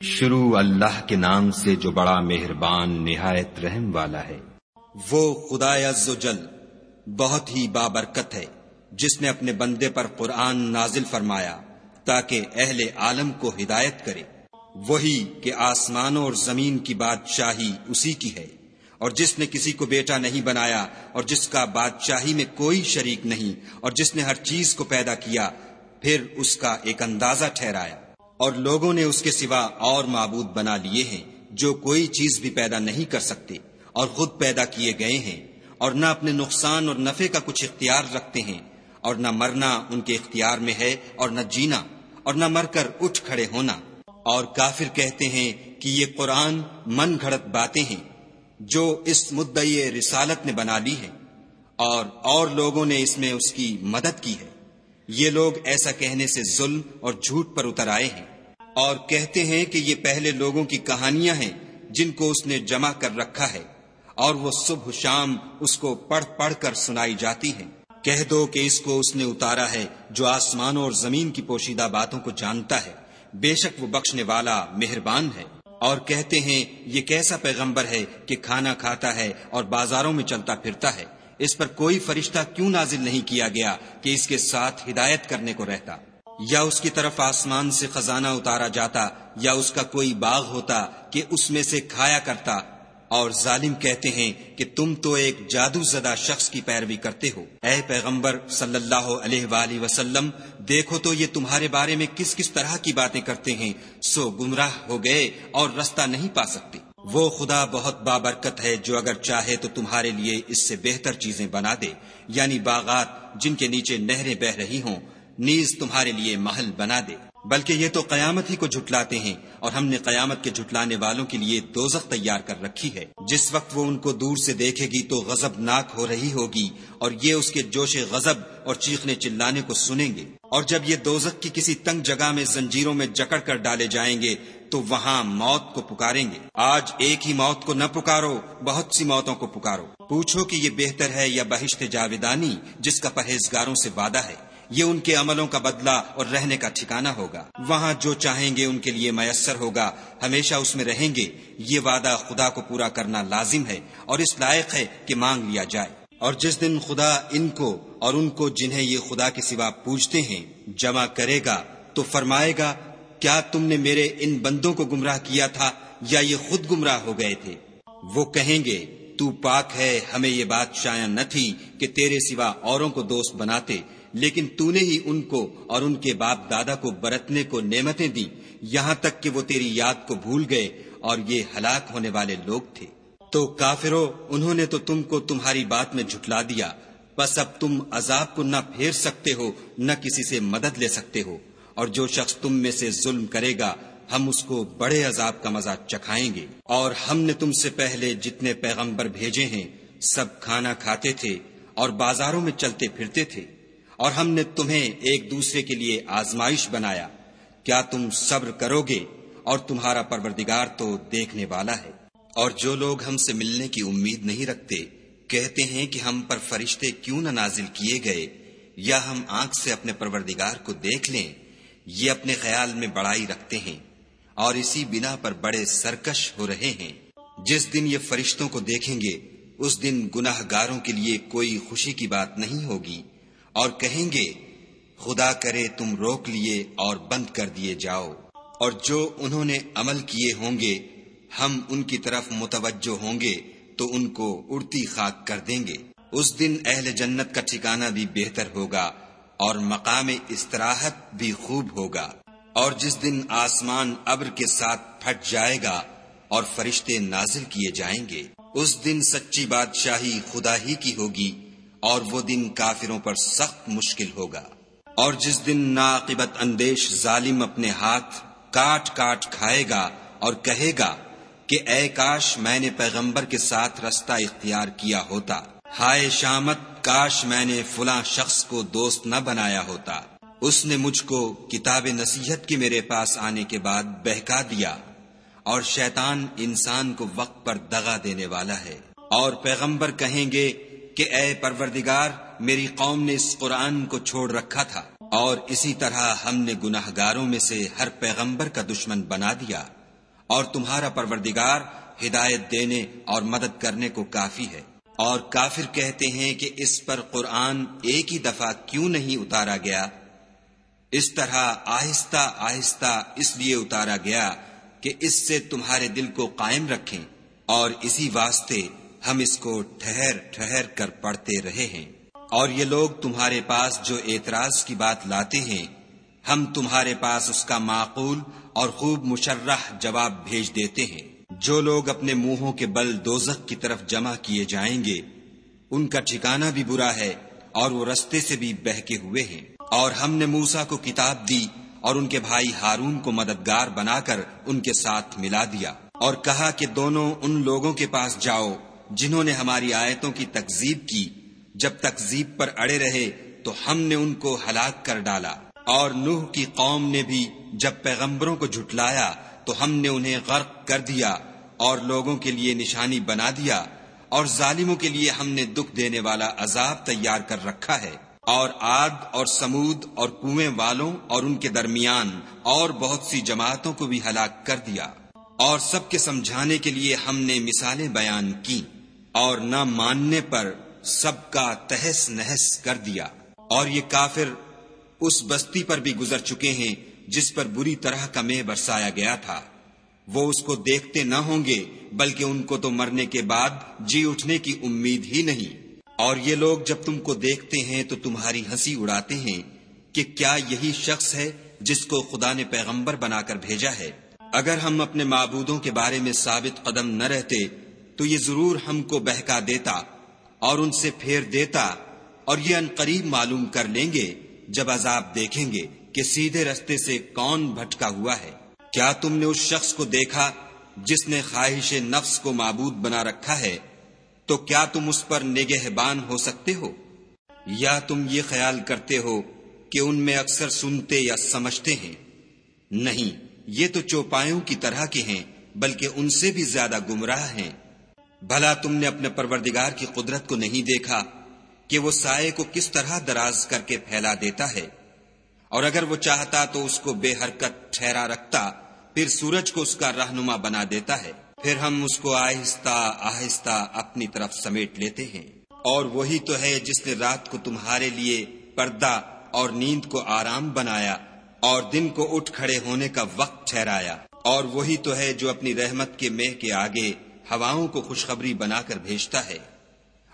شروع اللہ کے نام سے جو بڑا مہربان، نہایت رحم والا ہے۔ وہ خدا عز و جل بہت ہی بابرکت ہے، جس نے اپنے بندے پر قرآن نازل فرمایا تاکہ اہل عالم کو ہدایت کرے۔ وہی کہ آسمانوں اور زمین کی بادشاہی اسی کی ہے، اور جس نے کسی کو بیٹا نہیں بنایا، اور جس کا بادشاہی میں کوئی شریک نہیں، اور جس نے ہر چیز کو پیدا کیا، پھر اس کا ایک اندازہ ٹھہرایا۔ اور لوگوں نے اس کے سوا اور معبود بنا لیے ہیں جو کوئی چیز بھی پیدا نہیں کر سکتے اور خود پیدا کیے گئے ہیں اور نہ اپنے نقصان اور نفع کا کچھ اختیار رکھتے ہیں اور نہ مرنا ان کے اختیار میں ہے اور نہ جینا اور نہ مر کر اٹھ کھڑے ہونا۔ اور کافر کہتے ہیں کہ یہ قرآن من گھڑت باتیں ہیں جو اس مدعی رسالت نے بنا لی ہے اور اور لوگوں نے اس میں اس کی مدد کی ہے۔ یہ لوگ ایسا کہنے سے ظلم اور جھوٹ پر اتر آئے ہیں۔ اور کہتے ہیں کہ یہ پہلے لوگوں کی کہانیاں ہیں جن کو اس نے جمع کر رکھا ہے، اور وہ صبح شام اس کو پڑھ پڑھ کر سنائی جاتی ہیں۔ کہہ دو کہ اس کو اس نے اتارا ہے جو آسمانوں اور زمین کی پوشیدہ باتوں کو جانتا ہے۔ بے شک وہ بخشنے والا مہربان ہے۔ اور کہتے ہیں، یہ کیسا پیغمبر ہے کہ کھانا کھاتا ہے اور بازاروں میں چلتا پھرتا ہے۔ اس پر کوئی فرشتہ کیوں نازل نہیں کیا گیا کہ اس کے ساتھ ہدایت کرنے کو رہتا؟ یا اس کی طرف آسمان سے خزانہ اتارا جاتا یا اس کا کوئی باغ ہوتا کہ اس میں سے کھایا کرتا؟ اور ظالم کہتے ہیں کہ تم تو ایک جادو زدہ شخص کی پیروی کرتے ہو۔ اے پیغمبر صلی اللہ علیہ وآلہ وسلم، دیکھو تو یہ تمہارے بارے میں کس کس طرح کی باتیں کرتے ہیں، سو گمراہ ہو گئے اور رستہ نہیں پا سکتے۔ وہ خدا بہت بابرکت ہے جو اگر چاہے تو تمہارے لیے اس سے بہتر چیزیں بنا دے یعنی باغات جن کے نیچے نہریں بہ رہی ہوں، نیز تمہارے لیے محل بنا دے۔ بلکہ یہ تو قیامت ہی کو جھٹلاتے ہیں، اور ہم نے قیامت کے جھٹلانے والوں کے لیے دوزخ تیار کر رکھی ہے۔ جس وقت وہ ان کو دور سے دیکھے گی تو غزب ناک ہو رہی ہوگی، اور یہ اس کے جوش غزب اور چیخنے چلانے کو سنیں گے۔ اور جب یہ دوزخ کی کسی تنگ جگہ میں زنجیروں میں جکڑ کر ڈالے جائیں گے، تو وہاں موت کو پکاریں گے۔ آج ایک ہی موت کو نہ پکارو، بہت سی موتوں کو پکارو۔ پوچھو کہ یہ بہتر ہے یا بہشت جاویدانی، جس کا پرہیزگاروں سے وعدہ ہے۔ یہ ان کے عملوں کا بدلہ اور رہنے کا ٹھکانہ ہوگا۔ وہاں جو چاہیں گے، ان کے لیے میسر ہوگا۔ ہمیشہ اس میں رہیں گے۔ یہ وعدہ خدا کو پورا کرنا لازم ہے اور اس لائق ہے کہ مانگ لیا جائے۔ اور جس دن خدا ان کو اور ان کو جنہیں یہ خدا کے سوا پوچھتے ہیں، جمع کرے گا تو فرمائے گا، کیا تم نے میرے ان بندوں کو گمراہ کیا تھا یا یہ خود گمراہ ہو گئے تھے؟ وہ کہیں گے، تو پاک ہے، ہمیں یہ بات شاید نہ تھی کہ تیرے سوا اوروں کو دوست بناتے، لیکن تو نے ہی ان کو اور ان کے باپ دادا کو برتنے کو نعمتیں دی یہاں تک کہ وہ تیری یاد کو بھول گئے اور یہ ہلاک ہونے والے لوگ تھے۔ تو کافرو، انہوں نے تو تم کو تمہاری بات میں جھٹلا دیا بس اب تم عذاب کو نہ پھیر سکتے ہو، نہ کسی سے مدد لے سکتے ہو۔ اور جو شخص تم میں سے ظلم کرے گا، ہم اس کو بڑے عذاب کا مزہ چکھائیں گے۔ اور ہم نے تم سے پہلے جتنے پیغمبر بھیجے ہیں، سب کھانا کھاتے تھے اور بازاروں میں چلتے پھرتے تھے۔ اور ہم نے تمہیں ایک دوسرے کے لیے آزمائش بنایا۔ کیا تم صبر کرو گے؟ اور تمہارا پروردگار تو دیکھنے والا ہے۔ اور جو لوگ ہم سے ملنے کی امید نہیں رکھتے کہتے ہیں کہ ہم پر فرشتے کیوں نہ نازل کیے گئے؟ یا ہم آنکھ سے اپنے پروردگار کو دیکھ لیں؟ یہ اپنے خیال میں بڑائی رکھتے ہیں اور اسی بنا پر بڑے سرکش ہو رہے ہیں۔ جس دن یہ فرشتوں کو دیکھیں گے، اس دن گناہ گاروں کے لیے کوئی خوشی کی بات نہیں ہوگی اور کہیں گے، خدا کرے تم روک لیے اور بند کر دیے جاؤ۔ اور جو انہوں نے عمل کیے ہوں گے، ہم ان کی طرف متوجہ ہوں گے۔ تو ان کو اڑتی خاک کر دیں گے۔ اس دن اہل جنت کا ٹھکانہ بھی بہتر ہوگا اور مقام استراحت بھی خوب ہوگا۔ اور جس دن آسمان ابر کے ساتھ پھٹ جائے گا اور فرشتے نازل کیے جائیں گے، اس دن سچی بادشاہی خدا ہی کی ہوگی اور وہ دن کافروں پر سخت مشکل ہوگا۔ اور جس دن ناقبت اندیش ظالم اپنے ہاتھ کاٹ کاٹ کھائے گا اور کہے گا کہ اے کاش میں نے پیغمبر کے ساتھ رستہ اختیار کیا ہوتا۔ ہائے شامت، کاش میں نے فلاں شخص کو دوست نہ بنایا ہوتا۔ اس نے مجھ کو کتاب نصیحت کی میرے پاس آنے کے بعد بہکا دیا۔ اور شیطان انسان کو وقت پر دغا دینے والا ہے۔ اور پیغمبر کہیں گے کہ اے پروردگار، میری قوم نے اس قرآن کو چھوڑ رکھا تھا۔ اور اسی طرح ہم نے گناہ گاروں میں سے ہر پیغمبر کا دشمن بنا دیا۔ اور تمہارا پروردگار ہدایت دینے اور مدد کرنے کو کافی ہے۔ اور کافر کہتے ہیں کہ اس پر قرآن ایک ہی دفعہ کیوں نہیں اتارا گیا؟ اس طرح آہستہ آہستہ اس لیے اتارا گیا کہ اس سے تمہارے دل کو قائم رکھیں اور اسی واسطے ہم اس کو ٹھہر ٹھہر کر پڑھتے رہے ہیں۔ اور یہ لوگ تمہارے پاس جو اعتراض کی بات لاتے ہیں ہم تمہارے پاس اس کا معقول اور خوب مشرح جواب بھیج دیتے ہیں۔ جو لوگ اپنے منہوں کے بل دوزخ کی طرف جمع کیے جائیں گے، ان کا ٹھکانہ بھی برا ہے اور وہ رستے سے بھی بہکے ہوئے ہیں۔ اور ہم نے موسا کو کتاب دی اور ان کے بھائی ہارون کو مددگار بنا کر ان کے ساتھ ملا دیا اور کہا کہ دونوں ان لوگوں کے پاس جاؤ جنہوں نے ہماری آیتوں کی تکزیب کی۔ جب تکزیب پر اڑے رہے تو ہم نے ان کو ہلاک کر ڈالا۔ اور نوح کی قوم نے بھی جب پیغمبروں کو جھٹلایا تو ہم نے انہیں غرق کر دیا اور لوگوں کے لیے نشانی بنا دیا اور ظالموں کے لیے ہم نے دکھ دینے والا عذاب تیار کر رکھا ہے۔ اور آد اور سمود اور کنویں والوں اور ان کے درمیان اور بہت سی جماعتوں کو بھی ہلاک کر دیا۔ اور سب کے سمجھانے کے لیے ہم نے مثالیں بیان کی اور نہ ماننے پر سب کا تہس نہس کر دیا۔ اور یہ کافر اس بستی پر بھی گزر چکے ہیں جس پر بری طرح کا میں برسایا گیا تھا۔ وہ اس کو دیکھتے نہ ہوں گے، بلکہ ان کو تو مرنے کے بعد جی اٹھنے کی امید ہی نہیں۔ اور یہ لوگ جب تم کو دیکھتے ہیں تو تمہاری ہنسی اڑاتے ہیں کہ کیا یہی شخص ہے جس کو خدا نے پیغمبر بنا کر بھیجا ہے۔ اگر ہم اپنے معبودوں کے بارے میں ثابت قدم نہ رہتے، تو یہ ضرور ہم کو بہکا دیتا اور ان سے پھیر دیتا اور یہ ان قریب معلوم کر لیں گے۔ جب عذاب دیکھیں گے کہ سیدھے رستے سے کون بھٹکا ہوا ہے۔ کیا تم نے اس شخص کو دیکھا جس نے خواہش نفس کو معبود بنا رکھا ہے؟ تو کیا تم اس پر نگہبان ہو سکتے ہو؟ یا تم یہ خیال کرتے ہو کہ ان میں اکثر سنتے یا سمجھتے ہیں؟ نہیں، یہ تو چوپایوں کی طرح کے ہیں، بلکہ ان سے بھی زیادہ گمراہ ہیں۔ بھلا تم نے اپنے پروردگار کی قدرت کو نہیں دیکھا کہ وہ سائے کو کس طرح دراز کر کے پھیلا دیتا ہے۔ اور اگر وہ چاہتا تو اس کو بے حرکت ٹھہرا رکھتا، پھر سورج کو اس کا رہنما بنا دیتا ہے۔ پھر ہم اس کو آہستہ آہستہ اپنی طرف سمیٹ لیتے ہیں۔ اور وہی تو ہے جس نے رات کو تمہارے لیے پردہ اور نیند کو آرام بنایا اور دن کو اٹھ کھڑے ہونے کا وقت ٹھہرایا۔ اور وہی تو ہے جو اپنی رحمت کے مہ کے آگے ہواؤں کو خوشخبری بنا کر بھیجتا ہے۔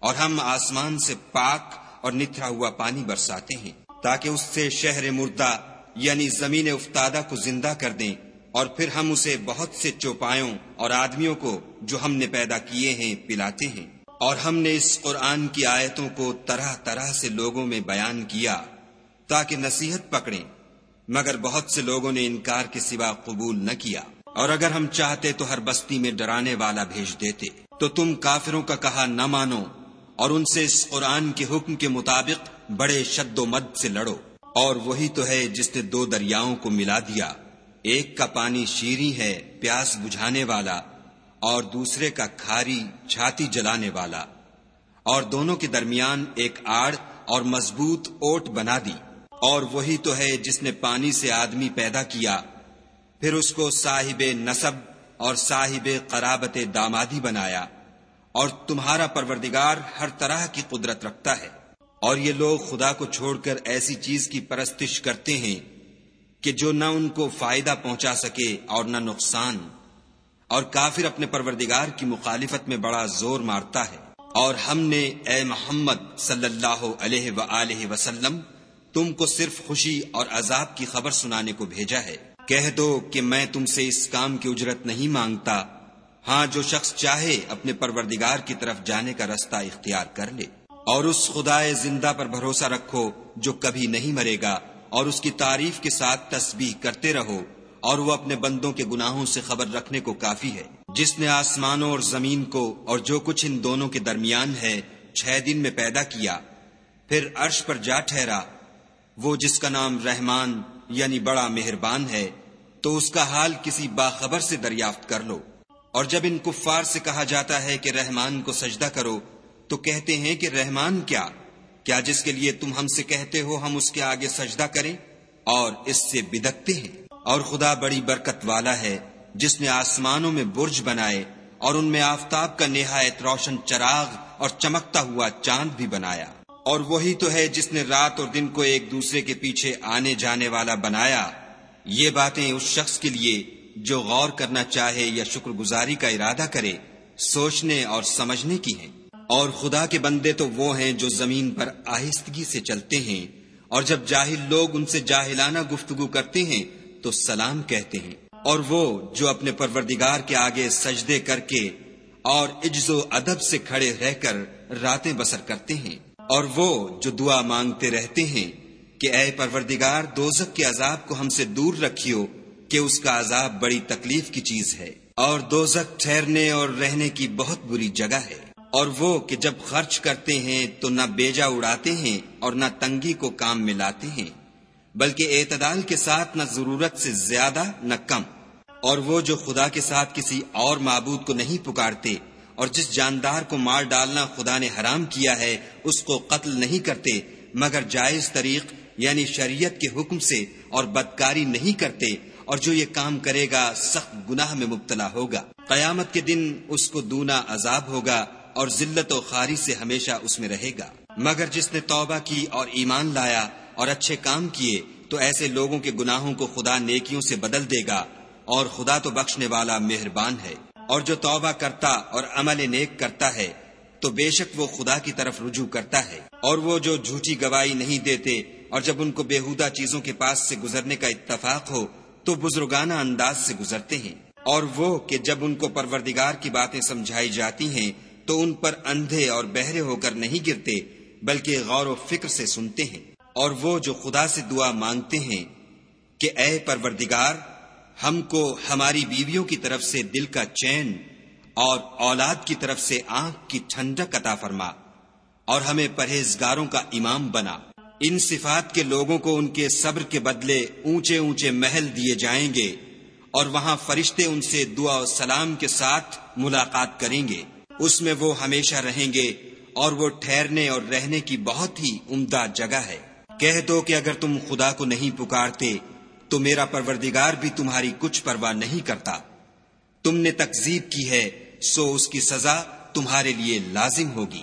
اور ہم آسمان سے پاک اور نتھرا ہوا پانی برساتے ہیں تاکہ اس سے شہر مردہ یعنی زمین افتادہ کو زندہ کر دیں اور پھر ہم اسے بہت سے چوپایوں اور آدمیوں کو جو ہم نے پیدا کیے ہیں پلاتے ہیں۔ اور ہم نے اس قرآن کی آیتوں کو طرح طرح سے لوگوں میں بیان کیا تاکہ نصیحت پکڑیں، مگر بہت سے لوگوں نے انکار کے سوا قبول نہ کیا۔ اور اگر ہم چاہتے تو ہر بستی میں ڈرانے والا بھیج دیتے۔ تو تم کافروں کا کہا نہ مانو۔ اور ان سے اس قرآن کے حکم کے مطابق بڑے شد و مد سے لڑو۔ اور وہی تو ہے جس نے دو دریاؤں کو ملا دیا۔ ایک کا پانی شیری ہے پیاس بجھانے والا، اور دوسرے کا کھاری چھاتی جلانے والا۔ اور دونوں کے درمیان ایک آڑ اور مضبوط اوٹ بنا دی۔ اور وہی تو ہے جس نے پانی سے آدمی پیدا کیا۔ پھر اس کو صاحب نصب اور صاحب قرابت دامادی بنایا۔ اور تمہارا پروردگار ہر طرح کی قدرت رکھتا ہے۔ اور یہ لوگ خدا کو چھوڑ کر ایسی چیز کی پرستش کرتے ہیں کہ جو نہ ان کو فائدہ پہنچا سکے اور نہ نقصان۔ اور کافر اپنے پروردگار کی مخالفت میں بڑا زور مارتا ہے۔ اور ہم نے اے محمد صلی اللہ علیہ و وسلم، تم کو صرف خوشی اور عذاب کی خبر سنانے کو بھیجا ہے۔ کہہ دو کہ میں تم سے اس کام کی اجرت نہیں مانگتا۔ ہاں جو شخص چاہے اپنے پروردگار کی طرف جانے کا رستہ اختیار کر لے۔ اور اس خدا زندہ پر بھروسہ رکھو جو کبھی نہیں مرے گا، اور اس کی تعریف کے ساتھ تسبیح کرتے رہو، اور وہ اپنے بندوں کے گناہوں سے خبر رکھنے کو کافی ہے۔ جس نے آسمانوں اور زمین کو اور جو کچھ ان دونوں کے درمیان ہے چھ دن میں پیدا کیا، پھر عرش پر جا ٹھہرا۔ وہ جس کا نام رحمان یعنی بڑا مہربان ہے، تو اس کا حال کسی باخبر سے دریافت کر لو۔ اور جب ان کفار سے کہا جاتا ہے کہ رحمان کو سجدہ کرو، تو کہتے ہیں کہ رحمان کیا؟ کیا جس کے لیے تم ہم سے کہتے ہو ہم اس کے آگے سجدہ کریں؟ اور اس سے بدکتے ہیں۔ اور خدا بڑی برکت والا ہے، جس نے آسمانوں میں برج بنائے اور ان میں آفتاب کا نہایت روشن چراغ اور چمکتا ہوا چاند بھی بنایا۔ اور وہی تو ہے جس نے رات اور دن کو ایک دوسرے کے پیچھے آنے جانے والا بنایا۔ یہ باتیں اس شخص کے لیے جو غور کرنا چاہے یا شکر گزاری کا ارادہ کرے، سوچنے اور سمجھنے کی ہیں۔ اور خدا کے بندے تو وہ ہیں جو زمین پر آہستگی سے چلتے ہیں، اور جب جاہل لوگ ان سے جاہلانہ گفتگو کرتے ہیں، تو سلام کہتے ہیں۔ اور وہ جو اپنے پروردگار کے آگے سجدے کر کے اور عجز و ادب سے کھڑے رہ کر راتیں بسر کرتے ہیں، اور وہ جو دعا مانگتے رہتے ہیں کہ اے پروردگار دوزک کے عذاب کو ہم سے دور رکھیو کہ اس کا عذاب بڑی تکلیف کی چیز ہے اور دوزک ٹھہرنے اور رہنے کی بہت بری جگہ ہے۔ اور وہ کہ جب خرچ کرتے ہیں تو نہ بیجا اڑاتے ہیں اور نہ تنگی کو کام میں لاتے ہیں، بلکہ اعتدال کے ساتھ نہ ضرورت سے زیادہ نہ کم۔ اور وہ جو خدا کے ساتھ کسی اور معبود کو نہیں پکارتے اور جس جاندار کو مار ڈالنا خدا نے حرام کیا ہے، اس کو قتل نہیں کرتے، مگر جائز طریق یعنی شریعت کے حکم سے اور بدکاری نہیں کرتے اور جو یہ کام کرے گا سخت گناہ میں مبتلا ہوگا۔ قیامت کے دن اس کو دونا عذاب ہوگا اور ذلت و خاری سے ہمیشہ اس میں رہے گا۔ مگر جس نے توبہ کی اور ایمان لایا اور اچھے کام کیے، تو ایسے لوگوں کے گناہوں کو خدا نیکیوں سے بدل دے گا اور خدا تو بخشنے والا مہربان ہے۔ اور جو توبہ کرتا اور عمل نیک کرتا ہے، تو بے شک وہ خدا کی طرف رجوع کرتا ہے۔ اور وہ جو جھوٹی گواہی نہیں دیتے اور جب ان کو بےحدہ چیزوں کے پاس سے گزرنے کا اتفاق ہو تو بزرگانہ انداز سے گزرتے ہیں۔ اور وہ کہ جب ان کو پروردگار کی باتیں سمجھائی جاتی ہیں، تو ان پر اندھے اور بہرے ہو کر نہیں گرتے، بلکہ غور و فکر سے سنتے ہیں۔ اور وہ جو خدا سے دعا مانگتے ہیں کہ اے پروردگار، ہم کو ہماری بیویوں کی طرف سے دل کا چین اور اولاد کی طرف سے آنکھ کی ٹھنڈک عطا فرما اور ہمیں پرہیزگاروں کا امام بنا۔ ان صفات کے لوگوں کو ان کے صبر کے بدلے اونچے اونچے محل دیے جائیں گے اور وہاں فرشتے ان سے دعا و سلام کے ساتھ ملاقات کریں گے۔ اس میں وہ ہمیشہ رہیں گے اور وہ ٹھہرنے اور رہنے کی بہت ہی عمدہ جگہ ہے۔ کہہ دو کہ اگر تم خدا کو نہیں پکارتے، تو میرا پروردگار بھی تمہاری کچھ پرواہ نہیں کرتا۔ تم نے تکزیب کی ہے، سو اس کی سزا تمہارے لیے لازم ہوگی۔